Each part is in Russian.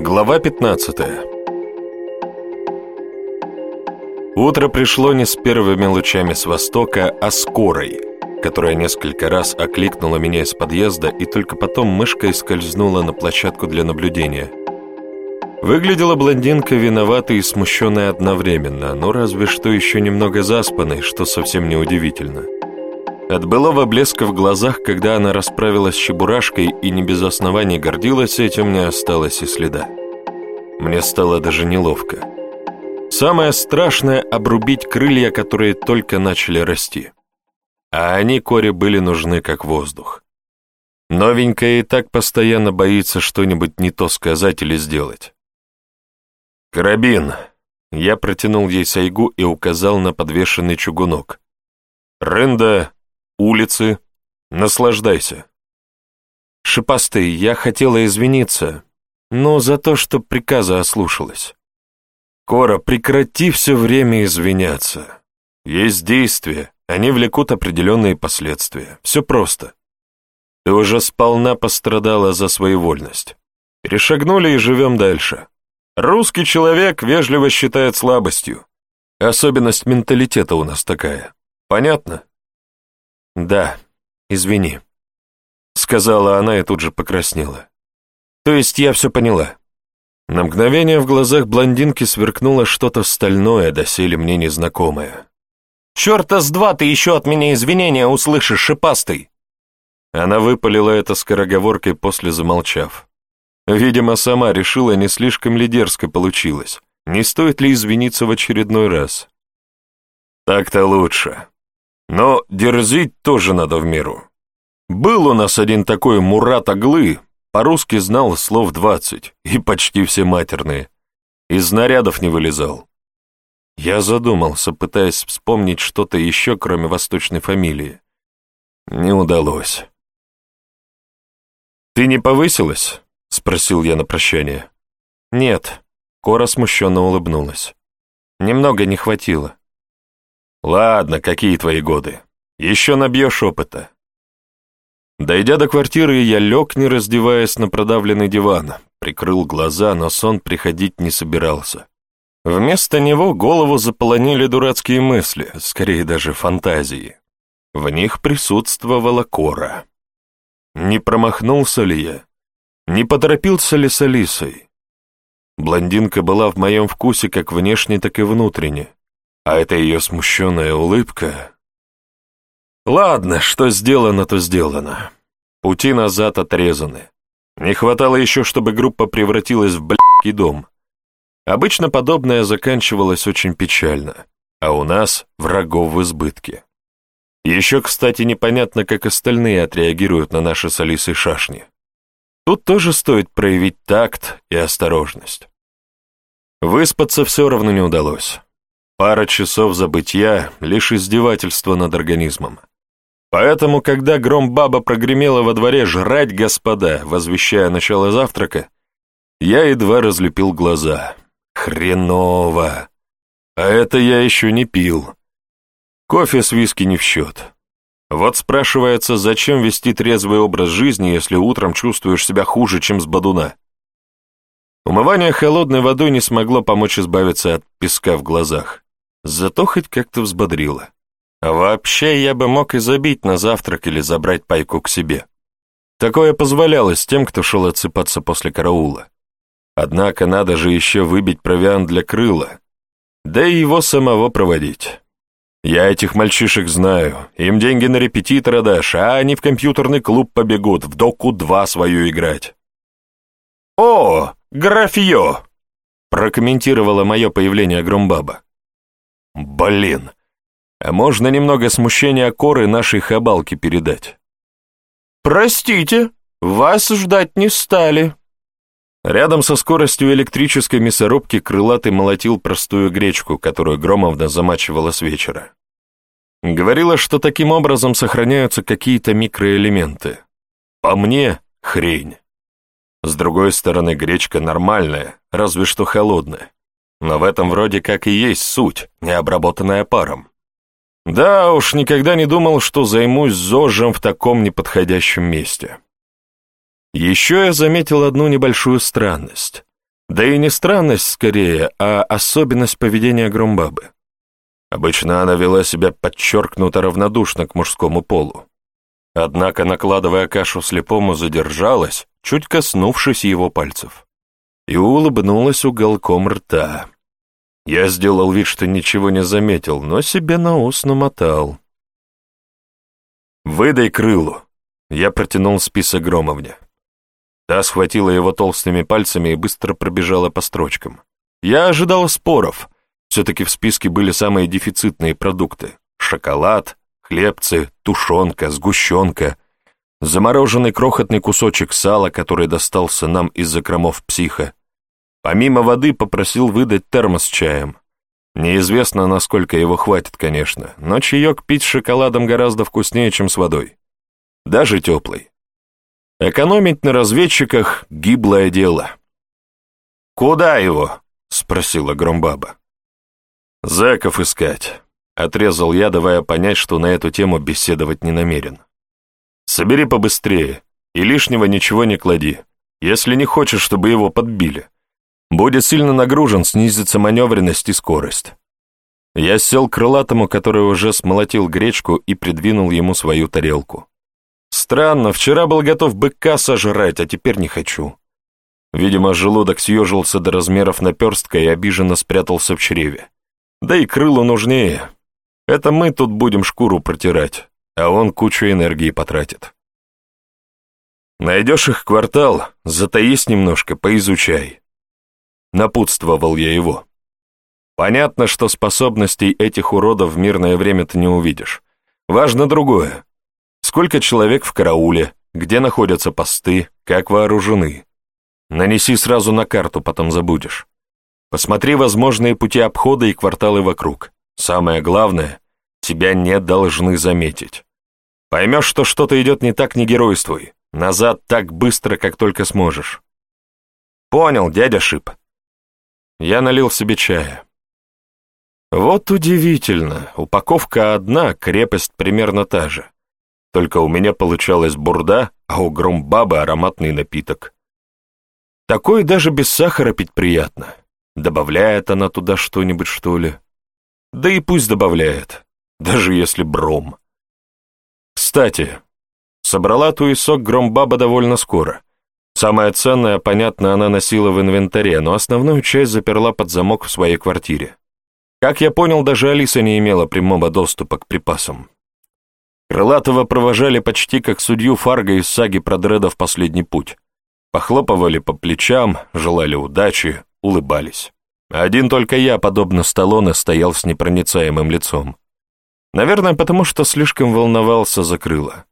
Глава 15 Утро пришло не с первыми лучами с востока, а с корой, которая несколько раз окликнула меня из подъезда и только потом мышкой скользнула на площадку для наблюдения. Выглядела блондинка виноватой и смущенной одновременно, но разве что еще немного заспанной, что совсем неудивительно. От былого блеска в глазах, когда она расправилась с чебурашкой и не без оснований гордилась этим, не осталось и следа. Мне стало даже неловко. Самое страшное — обрубить крылья, которые только начали расти. А они Коре были нужны как воздух. Новенькая и так постоянно боится что-нибудь не то сказать или сделать. «Карабин!» Я протянул ей сайгу и указал на подвешенный чугунок. «Рында, улицы, наслаждайся!» «Шипастый, я хотела извиниться, но за то, что приказа ослушалась. Кора, прекрати все время извиняться. Есть действия, они влекут определенные последствия. Все просто. Ты уже сполна пострадала за своевольность. Перешагнули и живем дальше. Русский человек вежливо считает слабостью. Особенность менталитета у нас такая. Понятно? Да, извини, сказала она и тут же покраснела. То есть я все поняла. На мгновение в глазах блондинки сверкнуло что-то стальное, доселе мне незнакомое. «Черта с два ты еще от меня извинения услышишь, шипастый!» Она выпалила это скороговоркой, после замолчав. Видимо, сама решила, не слишком ли дерзко получилось. Не стоит ли извиниться в очередной раз? Так-то лучше. Но дерзить тоже надо в меру. Был у нас один такой Мурат Аглы, по-русски знал слов двадцать, и почти все матерные. Из нарядов не вылезал. Я задумался, пытаясь вспомнить что-то еще, кроме восточной фамилии. Не удалось. «Ты не повысилась?» — спросил я на прощание. «Нет», — Кора смущенно улыбнулась. «Немного не хватило». «Ладно, какие твои годы? Еще набьешь опыта. Дойдя до квартиры, я лег, не раздеваясь, на продавленный диван, прикрыл глаза, но сон приходить не собирался. Вместо него голову заполонили дурацкие мысли, скорее даже фантазии. В них присутствовала кора. Не промахнулся ли я? Не поторопился ли с Алисой? Блондинка была в моем вкусе как внешне, так и внутренне, а эта ее смущенная улыбка... Ладно, что сделано, то сделано. Пути назад отрезаны. Не хватало еще, чтобы группа превратилась в блядский дом. Обычно подобное заканчивалось очень печально, а у нас врагов в избытке. Еще, кстати, непонятно, как остальные отреагируют на наши с Алисой шашни. Тут тоже стоит проявить такт и осторожность. Выспаться все равно не удалось. Пара часов забытья — лишь издевательство над организмом. Поэтому, когда гром-баба прогремела во дворе «Жрать, господа!», возвещая начало завтрака, я едва разлепил глаза. Хреново! А это я еще не пил. Кофе с виски не в счет. Вот спрашивается, зачем вести трезвый образ жизни, если утром чувствуешь себя хуже, чем с бодуна? Умывание холодной водой не смогло помочь избавиться от песка в глазах, зато хоть как-то взбодрило. А вообще я бы мог и забить на завтрак или забрать пайку к себе. Такое позволялось тем, кто шел отсыпаться после караула. Однако надо же еще выбить провиант для крыла, да и его самого проводить. Я этих мальчишек знаю, им деньги на репетитора дашь, а они в компьютерный клуб побегут, в доку-2 свою играть. «О, графье!» прокомментировала мое появление Громбаба. «Блин, а можно немного смущения коры нашей хабалки передать? «Простите, вас ждать не стали». Рядом со скоростью электрической мясорубки крылатый молотил простую гречку, которую Громовна замачивала с вечера. Говорила, что таким образом сохраняются какие-то микроэлементы. По мне — хрень. С другой стороны, гречка нормальная, разве что холодная. Но в этом вроде как и есть суть, не обработанная паром. Да уж, никогда не думал, что займусь зожем в таком неподходящем месте. Еще я заметил одну небольшую странность. Да и не странность скорее, а особенность поведения Громбабы. Обычно она вела себя подчеркнуто равнодушно к мужскому полу. Однако, накладывая кашу слепому, задержалась, чуть коснувшись его пальцев, и улыбнулась уголком рта. Я сделал вид, что ничего не заметил, но себе на ус намотал. «Выдай крылу!» Я протянул список Громовне. Та схватила его толстыми пальцами и быстро пробежала по строчкам. Я ожидал споров. Все-таки в списке были самые дефицитные продукты. Шоколад, хлебцы, тушенка, сгущенка, замороженный крохотный кусочек сала, который достался нам из закромов психа, Помимо воды попросил выдать термос с чаем. Неизвестно, насколько его хватит, конечно, но чаек пить с шоколадом гораздо вкуснее, чем с водой. Даже теплый. Экономить на разведчиках — гиблое дело. «Куда его?» — спросила Громбаба. «Зэков искать», — отрезал я, давая понять, что на эту тему беседовать не намерен. «Собери побыстрее и лишнего ничего не клади, если не хочешь, чтобы его подбили. Будет сильно нагружен, снизится маневренность и скорость. Я сел к крылатому, который уже смолотил гречку и придвинул ему свою тарелку. Странно, вчера был готов быка сожрать, а теперь не хочу. Видимо, желудок съежился до размеров наперстка и обиженно спрятался в чреве. Да и крылу нужнее. Это мы тут будем шкуру протирать, а он кучу энергии потратит. Найдешь их квартал, затаись немножко, поизучай. Напутствовал я его. Понятно, что способностей этих уродов в мирное время ты не увидишь. Важно другое. Сколько человек в карауле, где находятся посты, как вооружены. Нанеси сразу на карту, потом забудешь. Посмотри возможные пути обхода и кварталы вокруг. Самое главное, тебя не должны заметить. Поймешь, что что-то идет не так, не геройствуй. Назад так быстро, как только сможешь. Понял, дядя Шип. Я налил себе чая. Вот удивительно, упаковка одна, крепость примерно та же. Только у меня получалась бурда, а у Громбабы ароматный напиток. Такой даже без сахара пить приятно. Добавляет она туда что-нибудь, что ли? Да и пусть добавляет, даже если бром. Кстати, собрала туесок Громбаба довольно скоро. Самое ценное, понятно, она носила в инвентаре, но основную часть заперла под замок в своей квартире. Как я понял, даже Алиса не имела прямого доступа к припасам. Крылатого провожали почти как судью Фарго из саги про Дреда в последний путь. Похлопывали по плечам, желали удачи, улыбались. Один только я, подобно Сталлоне, стоял с непроницаемым лицом. Наверное, потому что слишком волновался за крыло.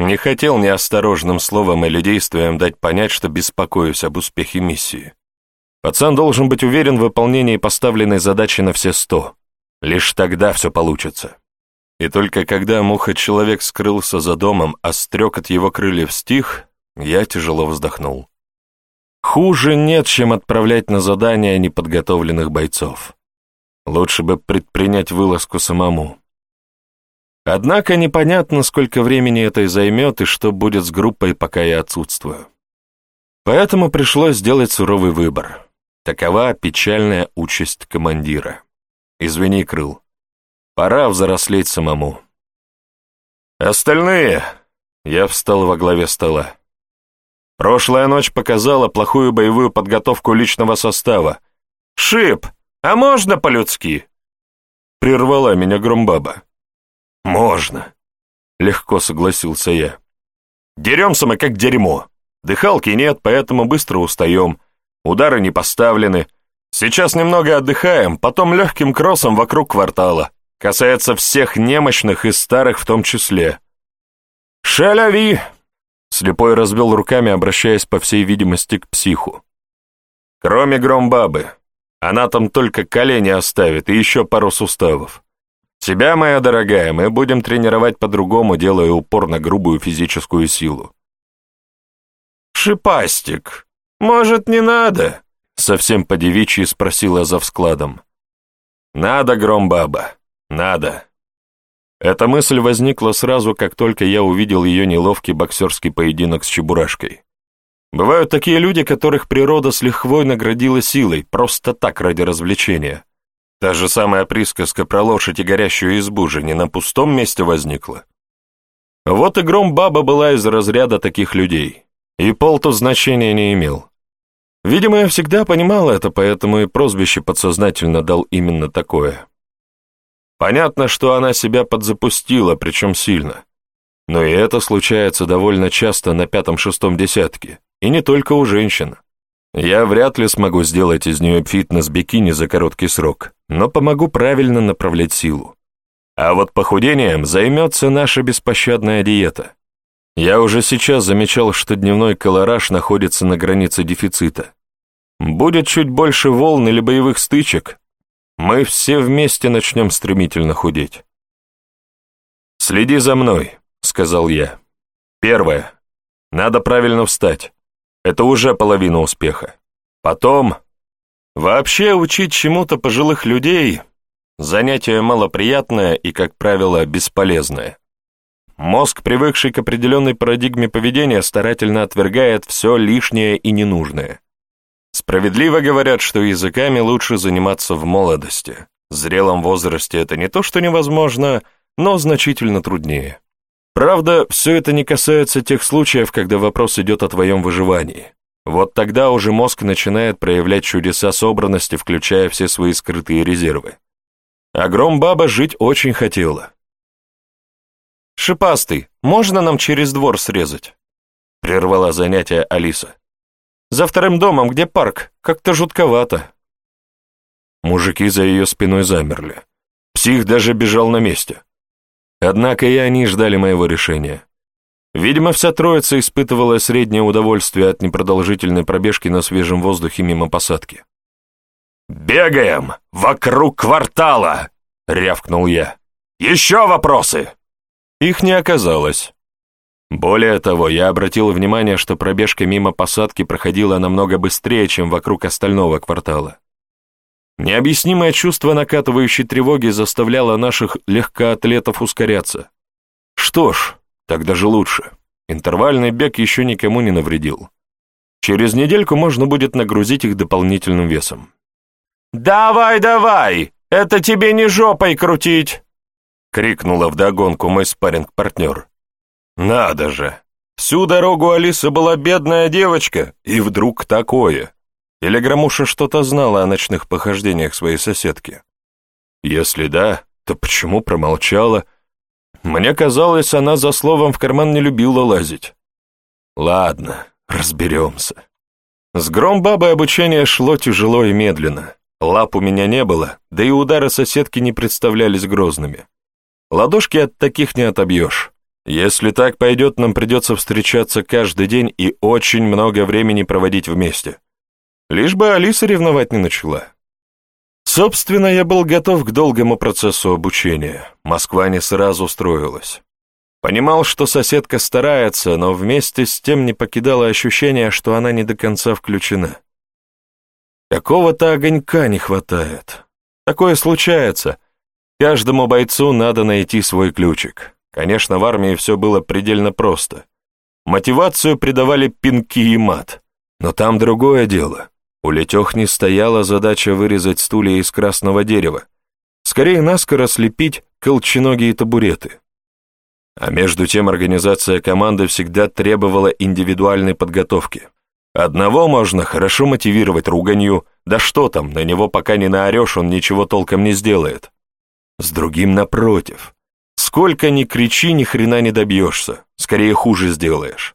Не хотел неосторожным словом или действием дать понять, что беспокоюсь об успехе миссии. Пацан должен быть уверен в выполнении поставленной задачи на все сто. Лишь тогда все получится. И только когда муха-человек скрылся за домом, а стрекот его крыльев стих, я тяжело вздохнул. Хуже нет, чем отправлять на задание неподготовленных бойцов. Лучше бы предпринять вылазку самому. Однако непонятно, сколько времени это займет, и что будет с группой, пока я отсутствую. Поэтому пришлось сделать суровый выбор. Такова печальная участь командира. Извини, Крыл. Пора взрослеть самому. Остальные... Я встал во главе стола. Прошлая ночь показала плохую боевую подготовку личного состава. «Шип, а можно по-людски?» Прервала меня Громбаба. «Можно», — легко согласился я. «Деремся мы как дерьмо. Дыхалки нет, поэтому быстро устаем. Удары не поставлены. Сейчас немного отдыхаем, потом легким кроссом вокруг квартала. Касается всех немощных и старых в том числе». «Шаляви!» — слепой разбил руками, обращаясь, по всей видимости, к психу. «Кроме громбабы. Она там только колени оставит и еще пару суставов. Тебя, моя дорогая, мы будем тренировать по-другому, делая упор на грубую физическую силу. «Шипастик, может, не надо?» Совсем по-девичьи спросила за вскладом. «Надо, Громбаба, надо». Эта мысль возникла сразу, как только я увидел ее неловкий боксерский поединок с Чебурашкой. Бывают такие люди, которых природа с лихвой наградила силой, просто так, ради развлечения. Та же самая присказка про лошадь и горящую избу же не на пустом месте возникла. Вот и гром баба была из разряда таких людей, и Полту значения не имел. Видимо, я всегда понимал это, поэтому и прозвище подсознательно дал именно такое. Понятно, что она себя подзапустила, причем сильно. Но и это случается довольно часто на пятом-шестом десятке, и не только у женщин. Я вряд ли смогу сделать из нее фитнес-бикини за короткий срок, но помогу правильно направлять силу. А вот похудением займется наша беспощадная диета. Я уже сейчас замечал, что дневной колораж находится на границе дефицита. Будет чуть больше волн или боевых стычек, мы все вместе начнем стремительно худеть. «Следи за мной», — сказал я. «Первое. Надо правильно встать. Это уже половина успеха. Потом... Вообще учить чему-то пожилых людей — занятие малоприятное и, как правило, бесполезное. Мозг, привыкший к определенной парадигме поведения, старательно отвергает все лишнее и ненужное. Справедливо говорят, что языками лучше заниматься в молодости. В зрелом возрасте это не то, что невозможно, но значительно труднее. Правда, все это не касается тех случаев, когда вопрос идет о твоем выживании. Вот тогда уже мозг начинает проявлять чудеса собранности, включая все свои скрытые резервы. А Гром-баба жить очень хотела. «Шипастый, можно нам через двор срезать?» — прервала занятие Алиса. «За вторым домом, где парк, как-то жутковато». Мужики за ее спиной замерли. Псих даже бежал на месте. Однако и они ждали моего решения. Видимо, вся троица испытывала среднее удовольствие от непродолжительной пробежки на свежем воздухе мимо посадки. «Бегаем! Вокруг квартала!» — рявкнул я. «Еще вопросы?» Их не оказалось. Более того, я обратил внимание, что пробежка мимо посадки проходила намного быстрее, чем вокруг остального квартала. Необъяснимое чувство накатывающей тревоги заставляло наших легкоатлетов ускоряться. Что ж, так даже лучше. Интервальный бег еще никому не навредил. Через недельку можно будет нагрузить их дополнительным весом. «Давай, давай! Это тебе не жопой крутить!» — крикнула вдогонку мой спарринг-партнер. «Надо же! Всю дорогу Алиса была бедная девочка, и вдруг такое!» Или Громуша что-то знала о ночных похождениях своей соседки? Если да, то почему промолчала? Мне казалось, она за словом в карман не любила лазить. Ладно, разберемся. С Громбабой обучение шло тяжело и медленно. Лап у меня не было, да и удары соседки не представлялись грозными. Ладошки от таких не отобьешь. Если так пойдет, нам придется встречаться каждый день и очень много времени проводить вместе. Лишь бы Алиса ревновать не начала. Собственно, я был готов к долгому процессу обучения. Москва не сразу строилась. Понимал, что соседка старается, но вместе с тем не покидало ощущение, что она не до конца включена. Какого-то огонька не хватает. Такое случается — Каждому бойцу надо найти свой ключик. Конечно, в армии все было предельно просто. Мотивацию придавали пинки и мат. Но там другое дело. У Летехни стояла задача вырезать стулья из красного дерева. Скорее наскоро слепить колченогие табуреты. А между тем организация команды всегда требовала индивидуальной подготовки. Одного можно хорошо мотивировать руганью, да что там, на него пока не наорешь, он ничего толком не сделает. С другим напротив. Сколько ни кричи, ни хрена не добьешься, скорее хуже сделаешь.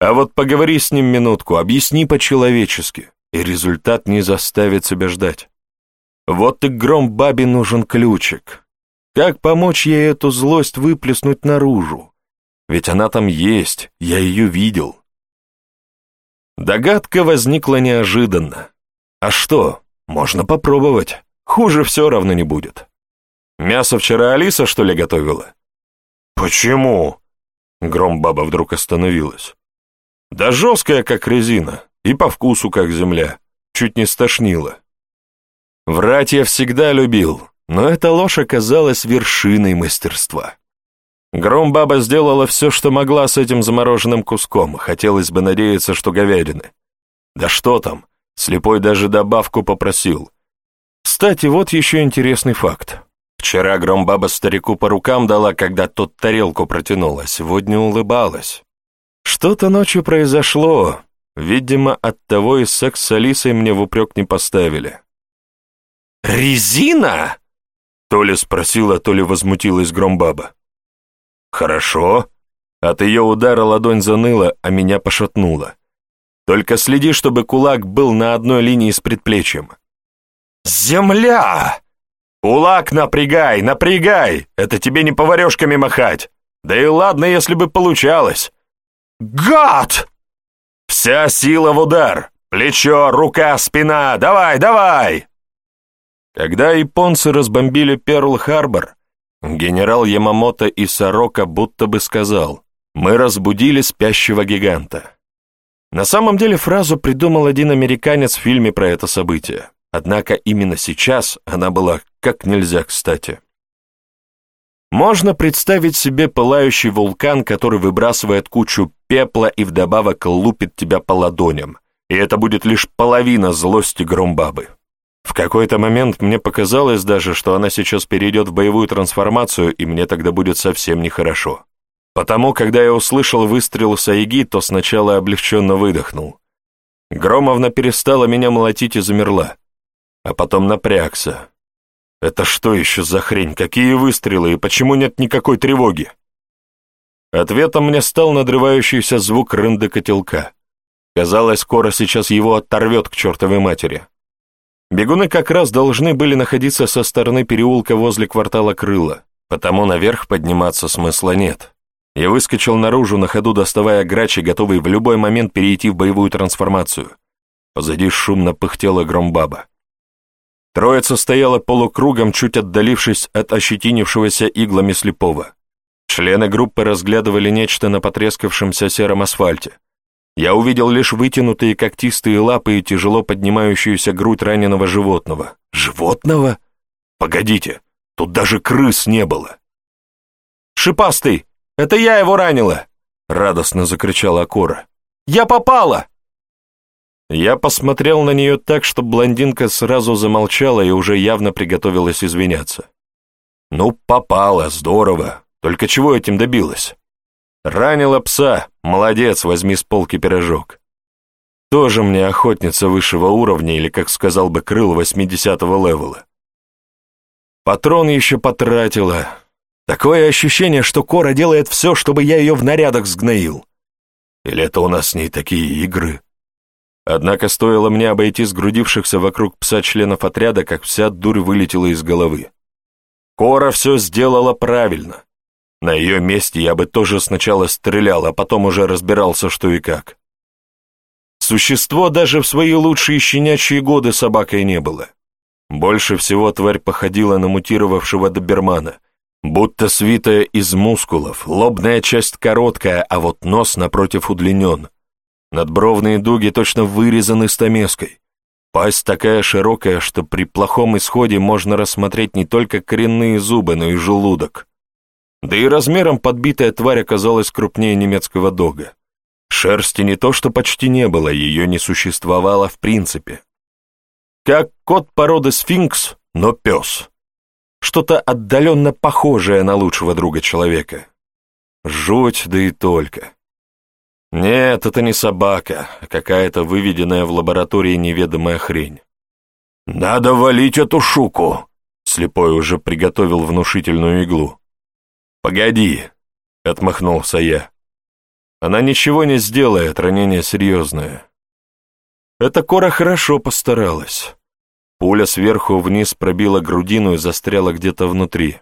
А вот поговори с ним минутку, объясни по-человечески, и результат не заставит себя ждать. Вот и гром бабе нужен ключик. Как помочь ей эту злость выплеснуть наружу? Ведь она там есть, я ее видел. Догадка возникла неожиданно. А что, можно попробовать, хуже все равно не будет. Мясо вчера Алиса, что ли, готовила?» «Почему?» Громбаба вдруг остановилась. «Да жесткая, как резина, и по вкусу, как земля. Чуть не стошнило. Врать я всегда любил, но эта ложь оказалась вершиной мастерства. Громбаба сделала все, что могла с этим замороженным куском, хотелось бы надеяться, что говядины. Да что там, слепой даже добавку попросил. Кстати, вот еще интересный факт. Вчера Громбаба старику по рукам дала, когда тот тарелку протянула, сегодня улыбалась. Что-то ночью произошло, видимо, от того и секс с Алисой мне в упрек не поставили. «Резина?» То ли спросила, то ли возмутилась Громбаба. «Хорошо». От ее удара ладонь заныла, а меня пошатнуло. «Только следи, чтобы кулак был на одной линии с предплечьем». «Земля!» «Кулак напрягай, напрягай! Это тебе не поварешками махать! Да и ладно, если бы получалось!» «Гад!» «Вся сила в удар! Плечо, рука, спина! Давай, давай!» Когда японцы разбомбили Перл-Харбор, генерал Ямамото и Сорока будто бы сказал «Мы разбудили спящего гиганта». На самом деле фразу придумал один американец в фильме про это событие. Однако именно сейчас она была как нельзя кстати. Можно представить себе пылающий вулкан, который выбрасывает кучу пепла и вдобавок лупит тебя по ладоням, и это будет лишь половина злости Громбабы. В какой-то момент мне показалось даже, что она сейчас перейдет в боевую трансформацию, и мне тогда будет совсем нехорошо. Потому, когда я услышал выстрел Саиги, то сначала облегченно выдохнул. Громовна перестала меня молотить и замерла, а потом напрягся. Это что еще за хрень? Какие выстрелы и почему нет никакой тревоги? Ответом мне стал надрывающийся звук рында котелка. Казалось, скоро сейчас его оторвет к чертовой матери. Бегуны как раз должны были находиться со стороны переулка возле квартала Крыла, потому наверх подниматься смысла нет. Я выскочил наружу, на ходу доставая грачи, готовый в любой момент перейти в боевую трансформацию. Позади шумно пыхтела громбаба. Троица стояла полукругом, чуть отдалившись от ощетинившегося иглами слепого. Члены группы разглядывали нечто на потрескавшемся сером асфальте. Я увидел лишь вытянутые когтистые лапы и тяжело поднимающуюся грудь раненого животного. Животного? Погодите, тут даже крыс не было. «Шипастый! Это я его ранила!» — радостно закричала Акора. «Я попала!» Я посмотрел на нее так, что блондинка сразу замолчала и уже явно приготовилась извиняться. «Ну, попала, здорово. Только чего этим добилась?» «Ранила пса. Молодец, возьми с полки пирожок». Тоже мне охотница высшего уровня, или, как сказал бы, крыл 80-го левела. Патрон еще потратила. Такое ощущение, что Кора делает все, чтобы я ее в нарядах сгноил. Или это у нас с ней такие игры?» Однако стоило мне обойти сгрудившихся вокруг пса членов отряда, как вся дурь вылетела из головы. Кора все сделала правильно. На ее месте я бы тоже сначала стрелял, а потом уже разбирался, что и как. Существо даже в свои лучшие щенячьи годы собакой не было. Больше всего тварь походила на мутировавшего добермана, будто свитая из мускулов, лобная часть короткая, а вот нос напротив удлинен. Надбровные дуги точно вырезаны стамеской. Пасть такая широкая, что при плохом исходе можно рассмотреть не только коренные зубы, но и желудок. Да и размером подбитая тварь оказалась крупнее немецкого дога. Шерсти не то что почти не было, ее не существовало в принципе. Как кот породы сфинкс, но пес. Что-то отдаленно похожее на лучшего друга человека. Жуть, да и только. Нет, это не собака, а какая-то выведенная в лаборатории неведомая хрень. «Надо валить эту шуку!» Слепой уже приготовил внушительную иглу. «Погоди!» — отмахнулся я. «Она ничего не сделает, ранение серьезное». Эта кора хорошо постаралась. Пуля сверху вниз пробила грудину и застряла где-то внутри.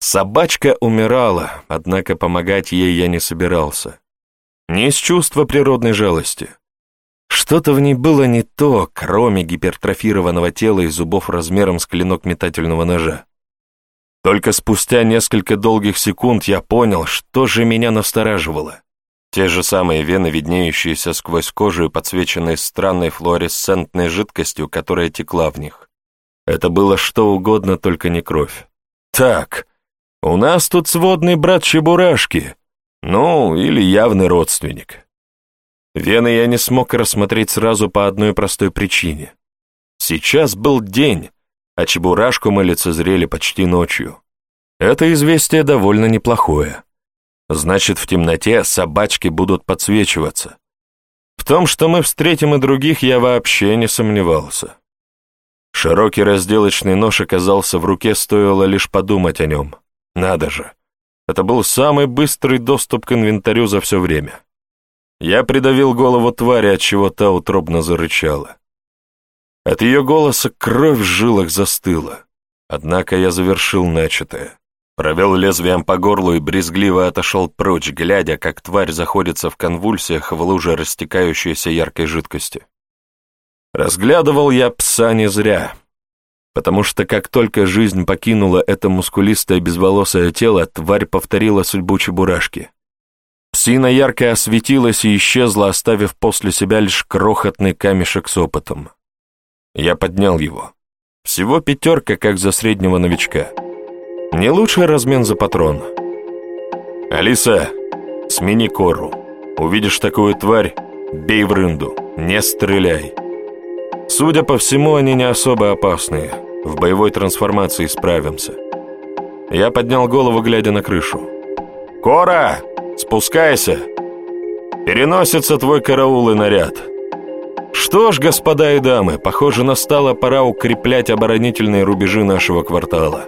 Собачка умирала, однако помогать ей я не собирался. Не из чувства природной жалости. Что-то в ней было не то, кроме гипертрофированного тела и зубов размером с клинок метательного ножа. Только спустя несколько долгих секунд я понял, что же меня настораживало. Те же самые вены, виднеющиеся сквозь кожу и подсвеченные странной флуоресцентной жидкостью, которая текла в них. Это было что угодно, только не кровь. Так, У нас тут сводный брат Чебурашки, ну, или явный родственник. Вены я не смог рассмотреть сразу по одной простой причине. Сейчас был день, а Чебурашку мы лицезрели почти ночью. Это известие довольно неплохое. Значит, в темноте собачки будут подсвечиваться. В том, что мы встретим и других, я вообще не сомневался. Широкий разделочный нож оказался в руке, стоило лишь подумать о нем. Надо же. Это был самый быстрый доступ к инвентарю за все время. Я придавил голову твари, от чего та утробно зарычала. От ее голоса кровь в жилах застыла. Однако я завершил начатое. Провел лезвием по горлу и брезгливо отошел прочь, глядя, как тварь заходится в конвульсиях в луже растекающейся яркой жидкости. Разглядывал я пса не зря, потому что как только жизнь покинула это мускулистое безволосое тело, тварь повторила судьбу чебурашки. Псина ярко осветилась и исчезла, оставив после себя лишь крохотный камешек с опытом. Я поднял его. Всего пятерка, как за среднего новичка. Не лучший размен за патрон. «Алиса, смени кору. Увидишь такую тварь, бей в рынду, не стреляй. Судя по всему, они не особо опасные. В боевой трансформации справимся». Я поднял голову, глядя на крышу. «Кора, спускайся! Переносится твой караул и наряд». Что ж, господа и дамы, похоже, настала пора укреплять оборонительные рубежи нашего квартала.